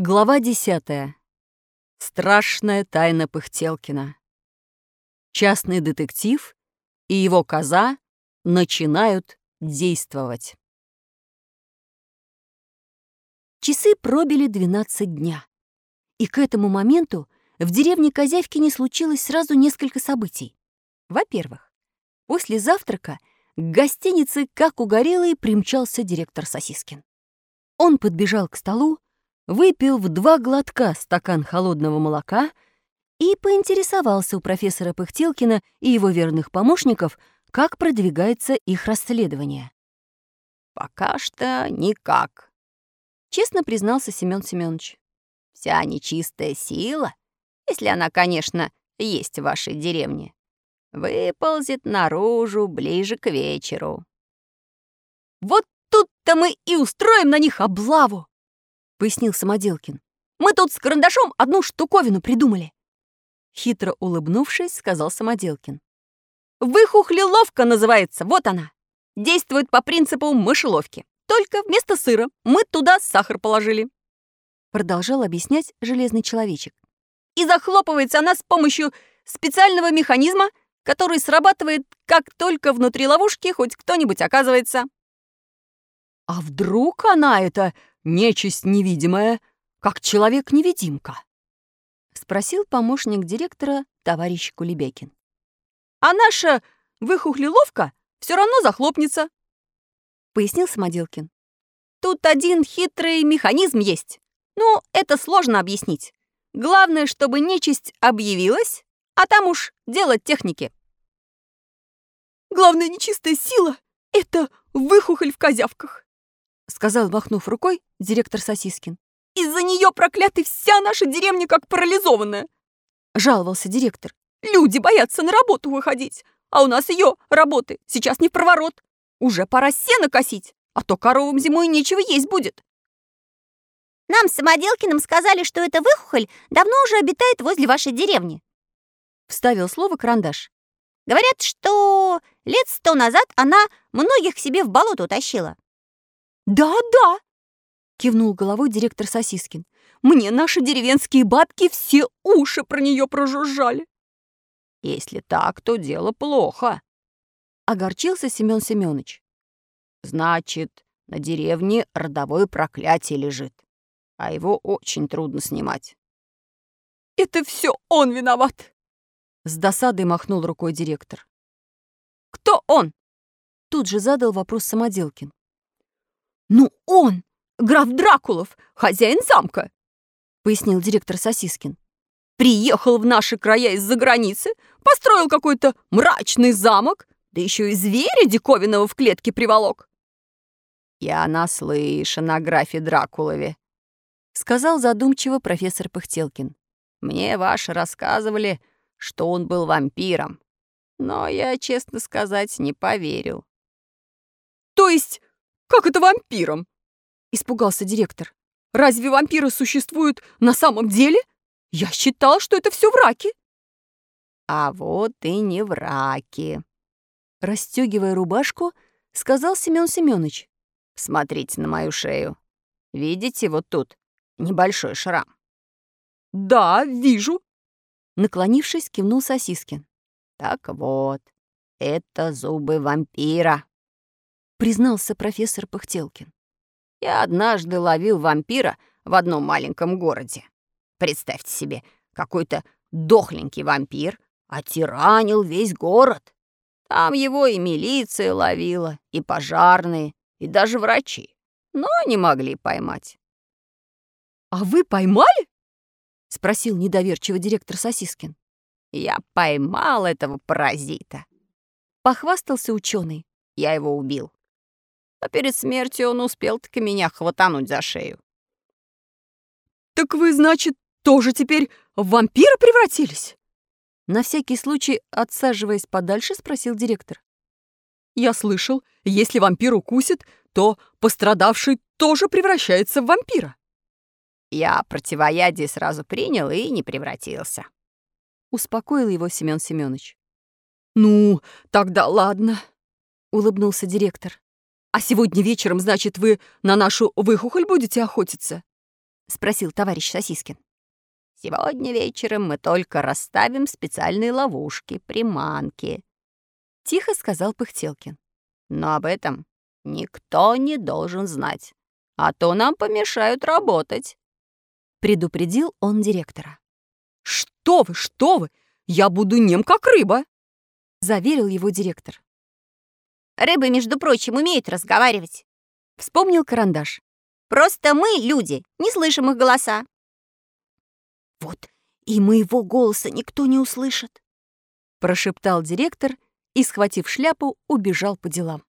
Глава десятая. Страшная тайна Пыхтелкина. Частный детектив и его коза начинают действовать. Часы пробили 12 дня. И к этому моменту в деревне Козявкине случилось сразу несколько событий. Во-первых, после завтрака к гостинице, как угорелый, примчался директор Сосискин. Он подбежал к столу, выпил в два глотка стакан холодного молока и поинтересовался у профессора Пыхтелкина и его верных помощников, как продвигается их расследование. «Пока что никак», — честно признался Семён Семёнович. «Вся нечистая сила, если она, конечно, есть в вашей деревне, выползет наружу ближе к вечеру». «Вот тут-то мы и устроим на них облаву!» — пояснил Самоделкин. «Мы тут с карандашом одну штуковину придумали!» Хитро улыбнувшись, сказал Самоделкин. «Выхухлиловка называется, вот она! Действует по принципу мышеловки. Только вместо сыра мы туда сахар положили!» Продолжал объяснять железный человечек. «И захлопывается она с помощью специального механизма, который срабатывает, как только внутри ловушки хоть кто-нибудь оказывается». «А вдруг она это нечисть невидимая, как человек-невидимка?» — спросил помощник директора товарищ Кулебекин. «А наша выхухлиловка все равно захлопнется», — пояснил Самоделкин. «Тут один хитрый механизм есть. Ну, это сложно объяснить. Главное, чтобы нечисть объявилась, а там уж дело техники». «Главная нечистая сила — это выхухоль в козявках», — сказал, махнув рукой, директор Сосискин. «Из-за нее проклятый вся наша деревня как парализованная!» — жаловался директор. «Люди боятся на работу выходить, а у нас ее работы сейчас не в проворот. Уже пора сено косить, а то коровам зимой нечего есть будет». «Нам с Самоделкиным сказали, что эта выхухоль давно уже обитает возле вашей деревни», — вставил слово карандаш. «Говорят, что лет сто назад она многих к себе в болото утащила. «Да-да!» — кивнул головой директор Сосискин. «Мне наши деревенские бабки все уши про нее прожужжали». «Если так, то дело плохо», — огорчился Семен Семенович. «Значит, на деревне родовое проклятие лежит, а его очень трудно снимать». «Это все он виноват!» С досадой махнул рукой директор. «Кто он?» Тут же задал вопрос Самоделкин. «Ну он, граф Дракулов, хозяин замка», — пояснил директор Сосискин. «Приехал в наши края из-за границы, построил какой-то мрачный замок, да еще и зверя диковинного в клетке приволок». «Я наслышан о графе Дракулове», — сказал задумчиво профессор Пыхтелкин. «Мне ваши рассказывали, что он был вампиром, но я, честно сказать, не поверил». «То есть «Как это вампиром?» — испугался директор. «Разве вампиры существуют на самом деле? Я считал, что это все враки». «А вот и не враки», — расстегивая рубашку, сказал Семен Семенович. «Смотрите на мою шею. Видите, вот тут небольшой шрам». «Да, вижу», — наклонившись, кивнул Сосискин. «Так вот, это зубы вампира» признался профессор Пыхтелкин. «Я однажды ловил вампира в одном маленьком городе. Представьте себе, какой-то дохленький вампир отиранил весь город. Там его и милиция ловила, и пожарные, и даже врачи, но не могли поймать». «А вы поймали?» — спросил недоверчиво директор Сосискин. «Я поймал этого паразита», — похвастался ученый. «Я его убил а перед смертью он успел-таки меня хватануть за шею. «Так вы, значит, тоже теперь в вампира превратились?» На всякий случай, отсаживаясь подальше, спросил директор. «Я слышал, если вампир укусит, то пострадавший тоже превращается в вампира». «Я противоядие сразу принял и не превратился», — успокоил его Семён Семёныч. «Ну, тогда ладно», — улыбнулся директор. А сегодня вечером, значит, вы на нашу выхухоль будете охотиться?» спросил товарищ Сосискин. Сегодня вечером мы только расставим специальные ловушки, приманки. Тихо сказал Пыхтелкин. Но об этом никто не должен знать, а то нам помешают работать. Предупредил он директора. «Что вы, что вы! Я буду нем, как рыба!» Заверил его директор. «Рыбы, между прочим, умеют разговаривать», — вспомнил карандаш. «Просто мы, люди, не слышим их голоса». «Вот и моего голоса никто не услышит», — прошептал директор и, схватив шляпу, убежал по делам.